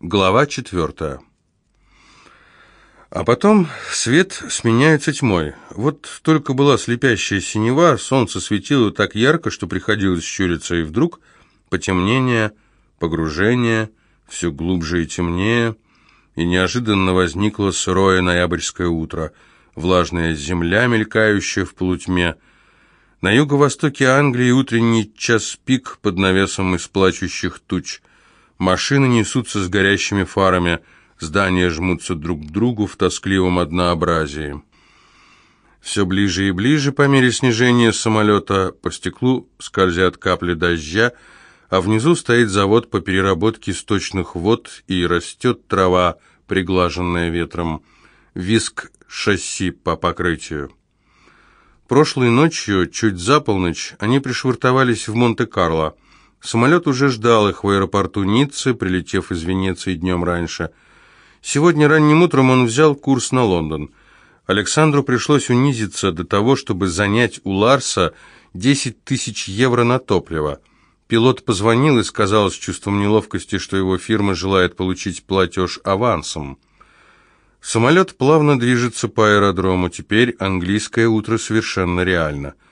Глава четвертая. А потом свет сменяется тьмой. Вот только была слепящая синева, солнце светило так ярко, что приходилось щуриться, и вдруг потемнение, погружение, все глубже и темнее, и неожиданно возникло сырое ноябрьское утро, влажная земля, мелькающая в полутьме. На юго-востоке Англии утренний час пик под навесом из плачущих туч – Машины несутся с горящими фарами, здания жмутся друг к другу в тоскливом однообразии. Все ближе и ближе по мере снижения самолета по стеклу скользят капли дождя, а внизу стоит завод по переработке сточных вод и растет трава, приглаженная ветром, виск шасси по покрытию. Прошлой ночью, чуть за полночь, они пришвартовались в Монте-Карло – Самолет уже ждал их в аэропорту Ниццы, прилетев из Венеции днем раньше. Сегодня ранним утром он взял курс на Лондон. Александру пришлось унизиться до того, чтобы занять у Ларса 10 тысяч евро на топливо. Пилот позвонил и сказал с чувством неловкости, что его фирма желает получить платеж авансом. Самолет плавно движется по аэродрому, теперь английское утро совершенно реально –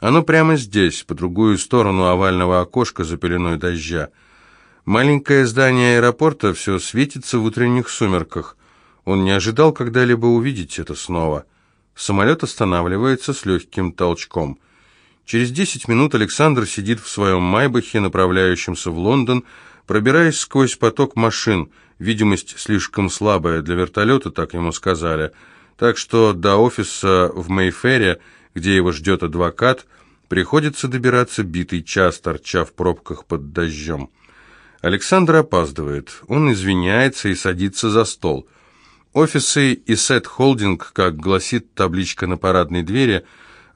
оно прямо здесь, по другую сторону овального окошка за пеленой дождя. Маленькое здание аэропорта все светится в утренних сумерках. Он не ожидал когда-либо увидеть это снова. Самолет останавливается с легким толчком. Через десять минут Александр сидит в своем Майбахе, направляющемся в Лондон, пробираясь сквозь поток машин. Видимость слишком слабая для вертолета, так ему сказали. Так что до офиса в Мейфере – где его ждет адвокат, приходится добираться битый час, торча в пробках под дождем. Александр опаздывает. Он извиняется и садится за стол. Офисы и сет холдинг, как гласит табличка на парадной двери,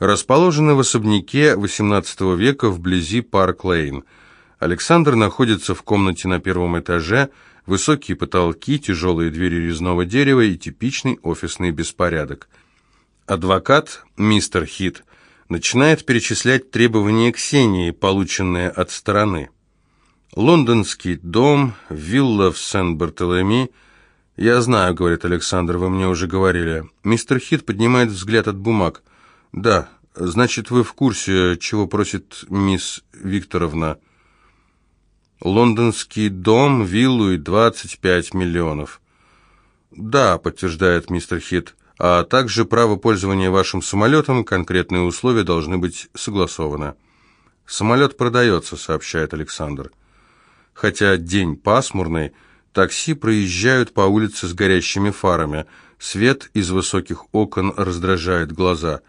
расположены в особняке XVIII века вблизи Парк-Лейн. Александр находится в комнате на первом этаже, высокие потолки, тяжелые двери резного дерева и типичный офисный беспорядок – Адвокат, мистер Хит, начинает перечислять требования Ксении, полученные от стороны. Лондонский дом, вилла в Сен-Бартолеми. «Я знаю», — говорит Александр, — «вы мне уже говорили». Мистер Хит поднимает взгляд от бумаг. «Да, значит, вы в курсе, чего просит мисс Викторовна?» «Лондонский дом, виллу и 25 миллионов». «Да», — подтверждает мистер Хит, — а также право пользования вашим самолетом, конкретные условия должны быть согласованы. «Самолет продается», — сообщает Александр. Хотя день пасмурный, такси проезжают по улице с горящими фарами. Свет из высоких окон раздражает глаза.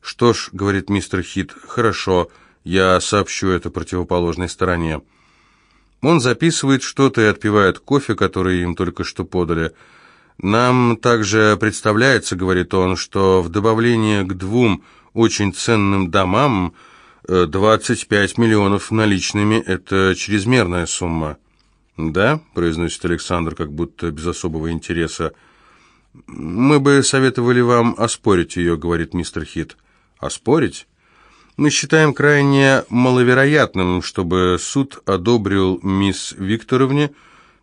«Что ж», — говорит мистер Хит, — «хорошо, я сообщу это противоположной стороне». Он записывает что-то и отпивает кофе, который им только что подали — «Нам также представляется, — говорит он, — что в добавление к двум очень ценным домам 25 э, миллионов наличными — это чрезмерная сумма». «Да?» — произносит Александр, как будто без особого интереса. «Мы бы советовали вам оспорить ее», — говорит мистер Хит. «Оспорить?» «Мы считаем крайне маловероятным, чтобы суд одобрил мисс Викторовне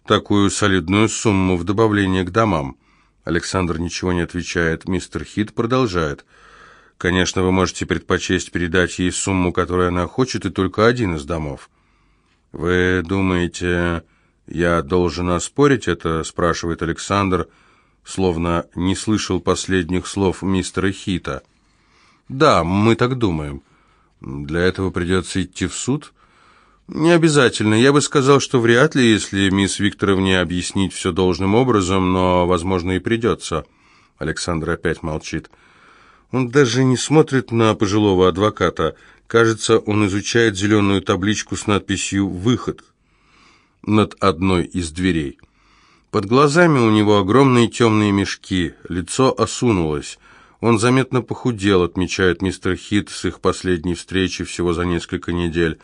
такую солидную сумму в добавление к домам. Александр ничего не отвечает. Мистер Хит продолжает. Конечно, вы можете предпочесть передать ей сумму, которую она хочет, и только один из домов. Вы думаете, я должен оспорить это? спрашивает Александр, словно не слышал последних слов мистера Хита. Да, мы так думаем. Для этого придется идти в суд? «Не обязательно. Я бы сказал, что вряд ли, если мисс Викторовне объяснить все должным образом, но, возможно, и придется». Александр опять молчит. Он даже не смотрит на пожилого адвоката. Кажется, он изучает зеленую табличку с надписью «Выход» над одной из дверей. Под глазами у него огромные темные мешки, лицо осунулось. Он заметно похудел, отмечает мистер Хит с их последней встречи всего за несколько недель.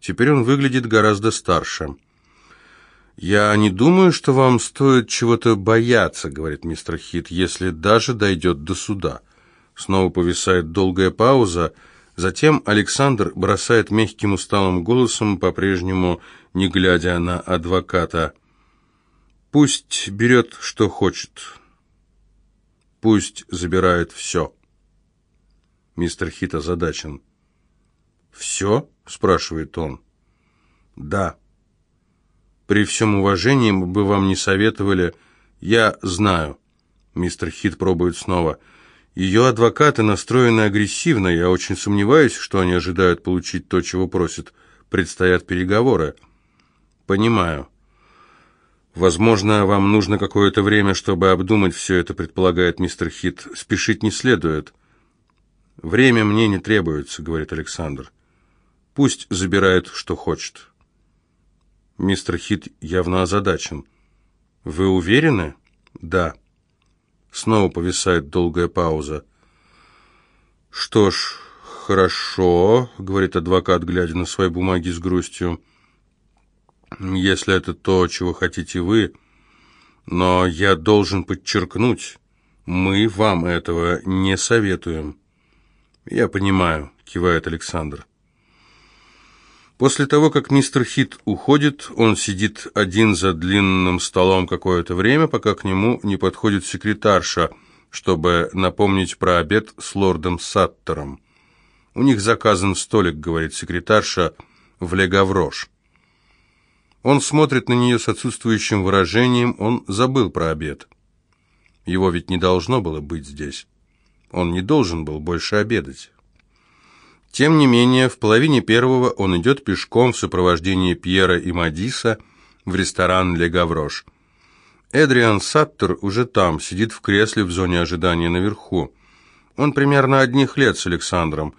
Теперь он выглядит гораздо старше. «Я не думаю, что вам стоит чего-то бояться», — говорит мистер Хит, «если даже дойдет до суда». Снова повисает долгая пауза. Затем Александр бросает мягким усталым голосом, по-прежнему не глядя на адвоката. Пусть берет, что хочет. Пусть забирает все. Мистер Хит озадачен. «Все?» — спрашивает он. «Да». «При всем уважении мы бы вам не советовали...» «Я знаю». Мистер Хит пробует снова. «Ее адвокаты настроены агрессивно. Я очень сомневаюсь, что они ожидают получить то, чего просят. Предстоят переговоры». «Понимаю». «Возможно, вам нужно какое-то время, чтобы обдумать все это», предполагает мистер Хит. «Спешить не следует». «Время мне не требуется», — говорит Александр. «Пусть забирает, что хочет». Мистер Хит явно озадачен. «Вы уверены?» «Да». Снова повисает долгая пауза. «Что ж, хорошо», — говорит адвокат, глядя на свои бумаги с грустью. «Если это то, чего хотите вы, но я должен подчеркнуть, мы вам этого не советуем». «Я понимаю», — кивает Александр. После того, как мистер Хит уходит, он сидит один за длинным столом какое-то время, пока к нему не подходит секретарша, чтобы напомнить про обед с лордом Саттером. «У них заказан столик», — говорит секретарша, — «в Легаврош». Он смотрит на нее с отсутствующим выражением, он забыл про обед. Его ведь не должно было быть здесь. Он не должен был больше обедать. Тем не менее, в половине первого он идет пешком в сопровождении Пьера и Мадиса в ресторан «Ле Гаврош». Эдриан Саттер уже там, сидит в кресле в зоне ожидания наверху. Он примерно одних лет с Александром.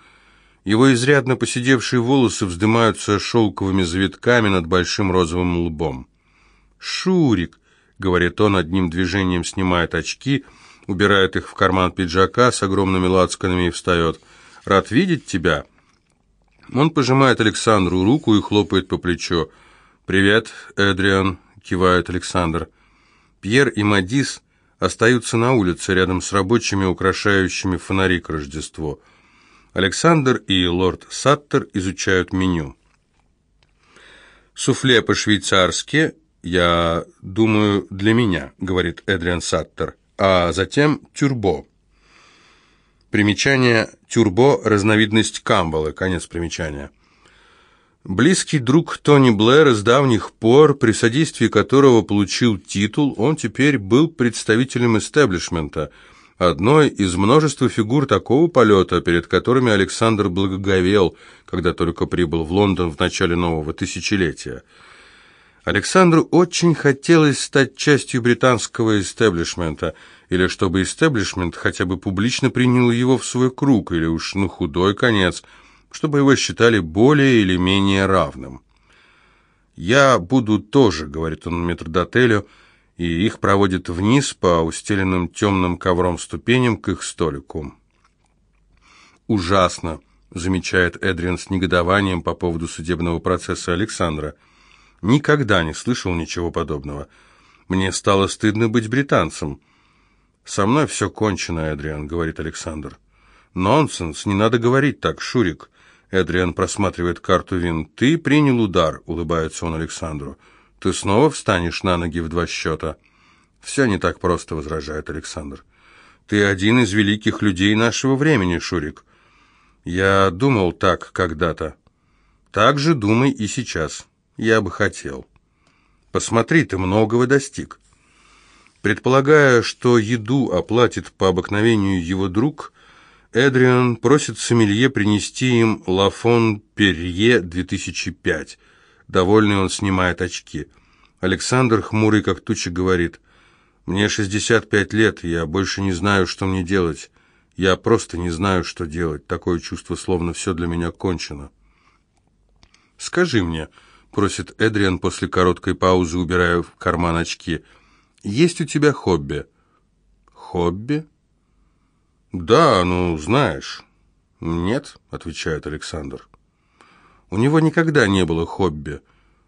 Его изрядно поседевшие волосы вздымаются шелковыми завитками над большим розовым лбом. «Шурик», — говорит он, одним движением снимает очки — убирает их в карман пиджака с огромными лацканами и встает. «Рад видеть тебя!» Он пожимает Александру руку и хлопает по плечу. «Привет, Эдриан!» — кивает Александр. Пьер и Мадис остаются на улице рядом с рабочими, украшающими фонари к Рождеству. Александр и лорд Саттер изучают меню. «Суфле по-швейцарски, я думаю, для меня», — говорит Эдриан Саттер а затем тюрбо. Примечание тюрбо – разновидность камбалы, конец примечания. Близкий друг Тони Блэр с давних пор, при содействии которого получил титул, он теперь был представителем истеблишмента, одной из множества фигур такого полета, перед которыми Александр благоговел, когда только прибыл в Лондон в начале нового тысячелетия. Александру очень хотелось стать частью британского истеблишмента, или чтобы истеблишмент хотя бы публично принял его в свой круг, или уж на худой конец, чтобы его считали более или менее равным. «Я буду тоже», — говорит он метрдотелю, и их проводят вниз по устеленным темным ковром ступеням к их столику. «Ужасно», — замечает Эдриан с негодованием по поводу судебного процесса Александра — Никогда не слышал ничего подобного. Мне стало стыдно быть британцем. «Со мной все кончено, Эдриан», — говорит Александр. «Нонсенс, не надо говорить так, Шурик». Эдриан просматривает карту вин. «Ты принял удар», — улыбается он Александру. «Ты снова встанешь на ноги в два счета?» «Все не так просто», — возражает Александр. «Ты один из великих людей нашего времени, Шурик». «Я думал так когда-то». «Так же думай и сейчас». Я бы хотел. Посмотри, ты многого достиг. Предполагая, что еду оплатит по обыкновению его друг, Эдриан просит сомелье принести им Лафон Перье 2005. Довольный он снимает очки. Александр, хмурый как туча, говорит, «Мне 65 лет, я больше не знаю, что мне делать. Я просто не знаю, что делать. Такое чувство, словно все для меня кончено». «Скажи мне», просит Эдриан после короткой паузы, убирая в карман очки. «Есть у тебя хобби?» «Хобби?» «Да, ну, знаешь». «Нет», — отвечает Александр. «У него никогда не было хобби.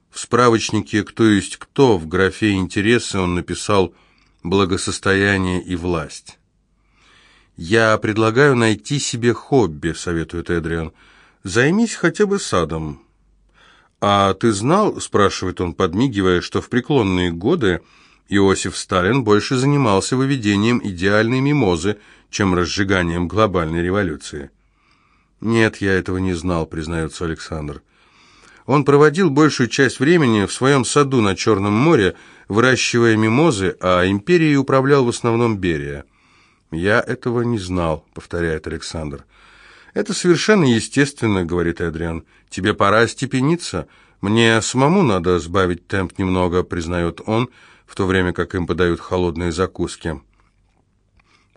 В справочнике «Кто есть кто» в графе «Интересы» он написал «Благосостояние и власть». «Я предлагаю найти себе хобби», — советует Эдриан. «Займись хотя бы садом. «А ты знал, — спрашивает он, подмигивая, — что в преклонные годы Иосиф Сталин больше занимался выведением идеальной мимозы, чем разжиганием глобальной революции. «Нет, я этого не знал», — признается Александр. Он проводил большую часть времени в своем саду на Черном море, выращивая мимозы, а империей управлял в основном Берия. «Я этого не знал», — повторяет Александр. «Это совершенно естественно», — говорит Эдриан. «Тебе пора остепениться. Мне самому надо сбавить темп немного», — признает он, в то время как им подают холодные закуски.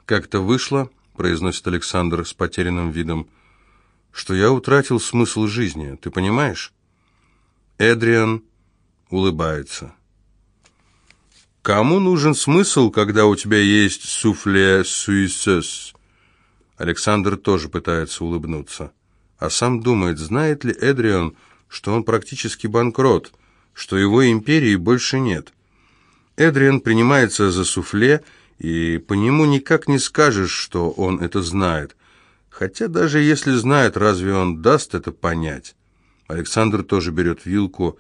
«Как-то вышло», — произносит Александр с потерянным видом, — «что я утратил смысл жизни, ты понимаешь?» Эдриан улыбается. «Кому нужен смысл, когда у тебя есть суфле суисес?» Александр тоже пытается улыбнуться. А сам думает, знает ли Эдриан, что он практически банкрот, что его империи больше нет. Эдриан принимается за суфле, и по нему никак не скажешь, что он это знает. Хотя даже если знает, разве он даст это понять? Александр тоже берет вилку.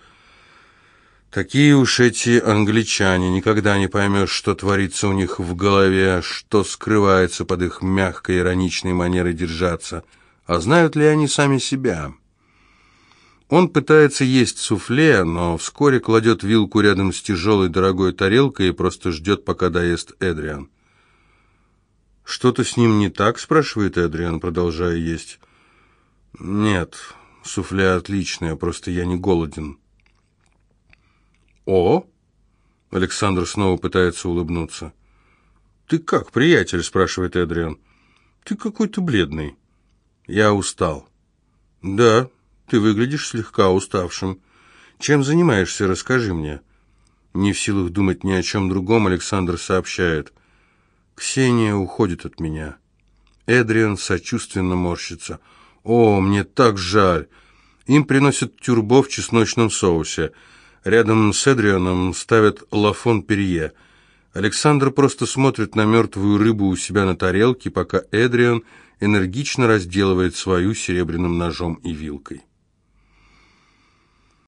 Такие уж эти англичане, никогда не поймешь, что творится у них в голове, что скрывается под их мягкой ироничной манерой держаться. А знают ли они сами себя? Он пытается есть суфле, но вскоре кладет вилку рядом с тяжелой дорогой тарелкой и просто ждет, пока доест Эдриан. «Что-то с ним не так?» – спрашивает Эдриан, продолжая есть. «Нет, суфле отличное, просто я не голоден». «О!» – Александр снова пытается улыбнуться. «Ты как, приятель?» – спрашивает Эдриан. «Ты какой-то бледный». «Я устал». «Да, ты выглядишь слегка уставшим. Чем занимаешься, расскажи мне». Не в силах думать ни о чем другом, Александр сообщает. «Ксения уходит от меня». Эдриан сочувственно морщится. «О, мне так жаль!» Им приносят тюрбо в чесночном соусе. Рядом с Эдрианом ставят лафон перье. Александр просто смотрит на мертвую рыбу у себя на тарелке, пока Эдриан энергично разделывает свою серебряным ножом и вилкой.